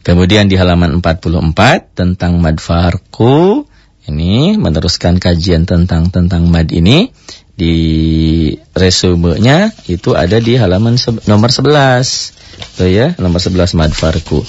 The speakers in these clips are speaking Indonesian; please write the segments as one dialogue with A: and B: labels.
A: Kemudian di halaman 44 tentang mad farku. Ini meneruskan kajian tentang tentang mad ini di resumenya itu ada di halaman nomor 11. Tuh ya, nomor 11 mad farku.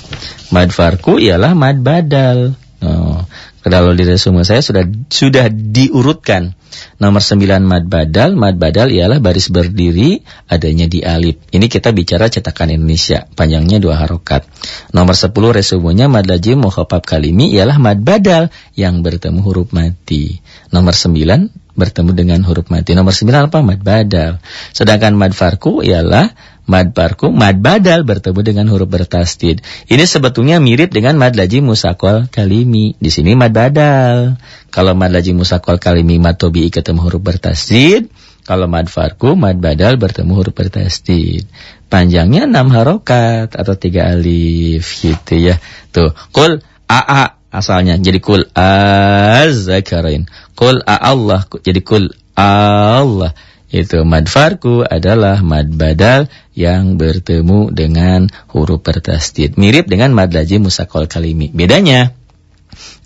A: Mad farku ialah mad badal. Oh, kalau di resume saya sudah sudah diurutkan. Nomor 9 mad badal, mad badal ialah baris berdiri adanya di alif. Ini kita bicara cetakan Indonesia, panjangnya dua harokat. Nomor 10 resumenya mad lajim mukhafaf kalimi ialah mad badal yang bertemu huruf mati. Nomor 9 bertemu dengan huruf mati. Nomor 9 apa? Mad badal. Sedangkan mad farku ialah Mad parku, mad badal bertemu dengan huruf bertasdid. Ini sebetulnya mirip dengan mad lajim musakol kalimi. Di sini mad badal. Kalau mad lajim musakol kalimi mad tobi'i ketemu huruf bertasdid. Kalau mad farku, mad badal bertemu huruf bertasdid. Panjangnya 6 harokat atau 3 alif gitu ya. Tuh, kul a'a asalnya jadi kul az-zakarain. Kul a Allah jadi kul Allah. Itu mad farku adalah mad badal yang bertemu dengan huruf bertasdid. Mirip dengan mad lazim musakol kalimi. Bedanya,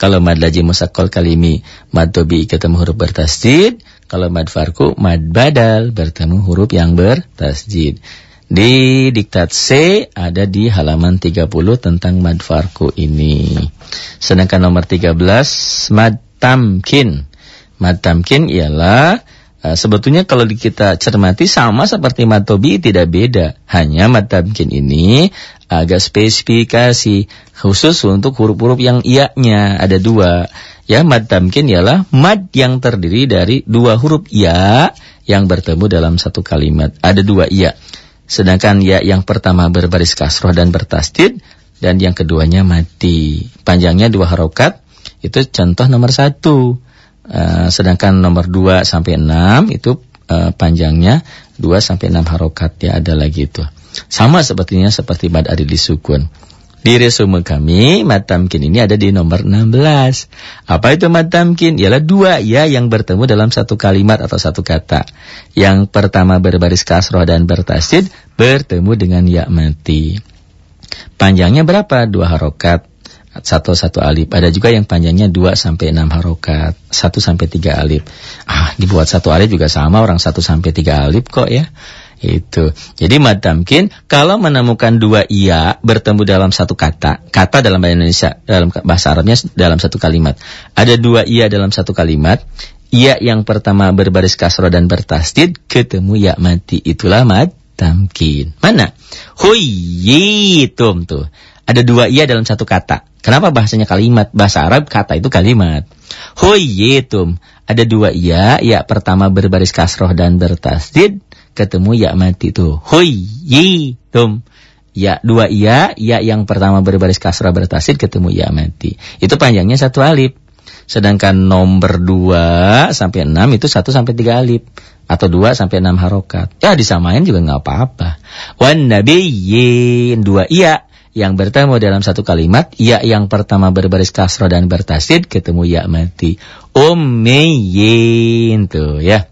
A: kalau mad lazim musakol kalimi, mad tobi ketemu huruf bertasdid. Kalau mad farku, mad badal bertemu huruf yang bertasdid. Di diktat C ada di halaman 30 tentang mad farku ini. Sedangkan nomor 13, mad tamkin. Mad tamkin ialah sebetulnya kalau kita cermati sama seperti matobi tidak beda. Hanya matamkin ini agak spesifikasi khusus untuk huruf-huruf yang iya-nya ada dua. Ya, mad tamkin ialah mad yang terdiri dari dua huruf iya yang bertemu dalam satu kalimat. Ada dua iya. Sedangkan ya yang pertama berbaris kasroh dan bertasdid dan yang keduanya mati. Panjangnya dua harokat. Itu contoh nomor satu. Uh, sedangkan nomor 2 sampai 6 itu uh, panjangnya 2 sampai 6 harokat ya ada lagi itu. Sama sepertinya seperti mad adil sukun. Di resume kami, mad tamkin ini ada di nomor 16. Apa itu mad tamkin? Ialah dua ya yang bertemu dalam satu kalimat atau satu kata. Yang pertama berbaris kasroh dan bertasid bertemu dengan ya mati. Panjangnya berapa? Dua harokat satu satu alif. Ada juga yang panjangnya 2 sampai 6 harokat, 1 sampai 3 alif. Ah, dibuat satu alif juga sama orang 1 sampai 3 alif kok ya. Itu. Jadi mad tamkin kalau menemukan dua iya bertemu dalam satu kata, kata dalam bahasa Indonesia dalam bahasa Arabnya dalam satu kalimat. Ada dua iya dalam satu kalimat, iya yang pertama berbaris kasroh dan bertasdid ketemu ya mati. Itulah mad tamkin. Mana? Huyitum tuh. Ada dua iya dalam satu kata. Kenapa bahasanya kalimat? Bahasa Arab kata itu kalimat. Huyitum. Ada dua iya. Ya pertama berbaris kasroh dan bertasdid. Ketemu ya mati itu. Huyitum. Ya dua iya. Ya yang pertama berbaris kasroh bertasdid. Ketemu ya mati. Itu panjangnya satu alif. Sedangkan nomor dua sampai enam itu satu sampai tiga alif atau dua sampai enam harokat. Ya disamain juga nggak apa-apa. Wan nabiyyin dua iya yang bertemu dalam satu kalimat, ya yang pertama berbaris kasroh dan bertasid, ketemu ya mati. Ummiyin tuh ya.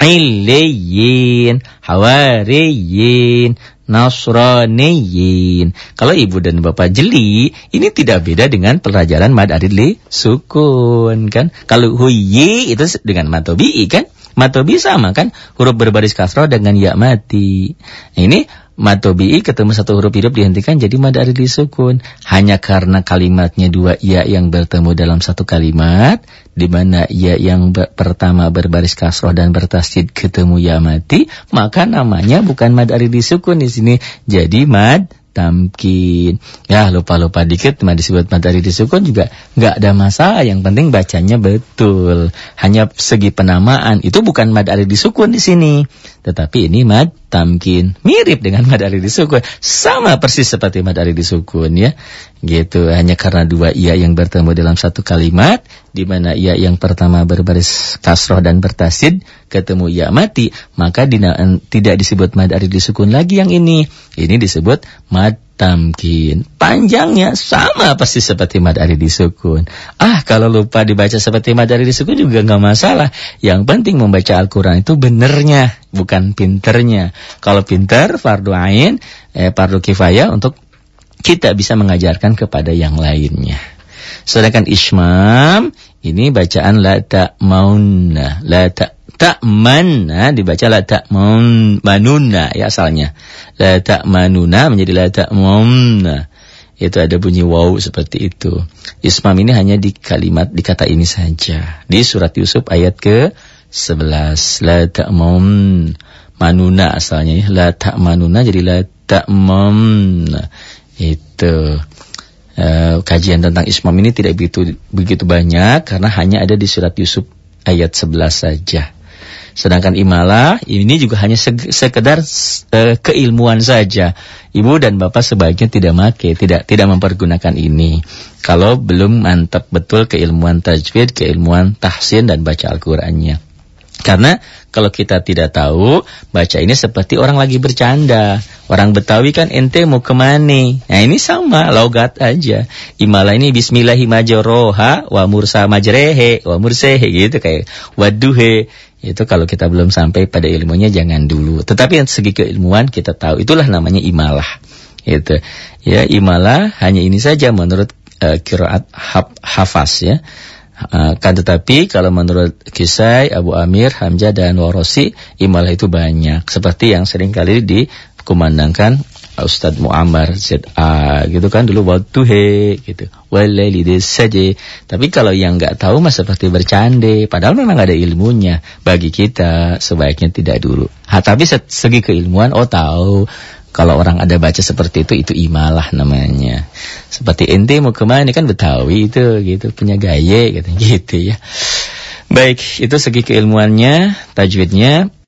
A: Iliyin, hawariyin, nasraniyin. Kalau ibu dan bapak jeli, ini tidak beda dengan pelajaran mad adidli sukun kan. Kalau huyi itu dengan matobi kan. Matobi sama kan, huruf berbaris kasroh dengan ya mati. Nah, ini matobi'i ketemu satu huruf hidup dihentikan jadi mad di sukun. Hanya karena kalimatnya dua iya yang bertemu dalam satu kalimat, di mana iya yang pertama berbaris kasroh dan bertasdid ketemu ya mati, maka namanya bukan mad di sukun di sini, jadi mad tamkin. Ya lupa-lupa dikit cuma disebut matahari disukun juga nggak ada masalah. Yang penting bacanya betul. Hanya segi penamaan itu bukan mad di disukun di sini, tetapi ini mad tamkin. Mirip dengan mad di disukun, sama persis seperti mad di disukun ya. Gitu. Hanya karena dua iya yang bertemu dalam satu kalimat, di mana iya yang pertama berbaris kasroh dan bertasid ketemu iya mati, maka tidak disebut mad di disukun lagi yang ini. Ini disebut mad tamkin. Panjangnya sama pasti seperti mad ari disukun. Ah, kalau lupa dibaca seperti mad ari disukun juga nggak masalah. Yang penting membaca Al-Qur'an itu benernya, bukan pinternya. Kalau pinter fardu ain, eh fardu kifayah untuk kita bisa mengajarkan kepada yang lainnya. Sedangkan ismam ini bacaan la ta'maunna, la ta ta'manna dibaca la ta'manuna ya asalnya. La ta'manuna menjadi la ta'maunna. Itu ada bunyi waw seperti itu. Ismam ini hanya di kalimat di kata ini saja. Di surat Yusuf ayat ke 11 la ta'mun manuna asalnya ya. La ta'manuna jadi la ta'mun. Itu uh, kajian tentang ismam ini tidak begitu begitu banyak karena hanya ada di surat Yusuf ayat 11 saja. Sedangkan imalah ini juga hanya sekedar uh, keilmuan saja. Ibu dan bapak sebaiknya tidak make, tidak tidak mempergunakan ini. Kalau belum mantap betul keilmuan tajwid, keilmuan tahsin dan baca Al-Qur'annya. Karena kalau kita tidak tahu, baca ini seperti orang lagi bercanda. Orang Betawi kan ente mau ke mana? Nah ini sama, logat aja. Imala ini bismillahimajoroha, wa mursa majrehe, wa mursehe gitu kayak waduhe. Itu kalau kita belum sampai pada ilmunya jangan dulu. Tetapi yang segi keilmuan kita tahu, itulah namanya imalah. Gitu. Ya, imalah hanya ini saja menurut uh, kiraat hafaz ya. Uh, kan tetapi kalau menurut Kisai, Abu Amir, Hamzah dan Warosi, imalah itu banyak. Seperti yang sering kali dikumandangkan Ustadz Muammar ZA gitu kan dulu waktu he gitu. Walaili saja. Tapi kalau yang nggak tahu mah seperti bercanda. Padahal memang ada ilmunya. Bagi kita sebaiknya tidak dulu. Ha, tapi segi keilmuan oh tahu kalau orang ada baca seperti itu, itu imalah namanya. Seperti ente mau ke mana kan Betawi itu, gitu punya gaya, gitu, gitu ya. Baik, itu segi keilmuannya, tajwidnya.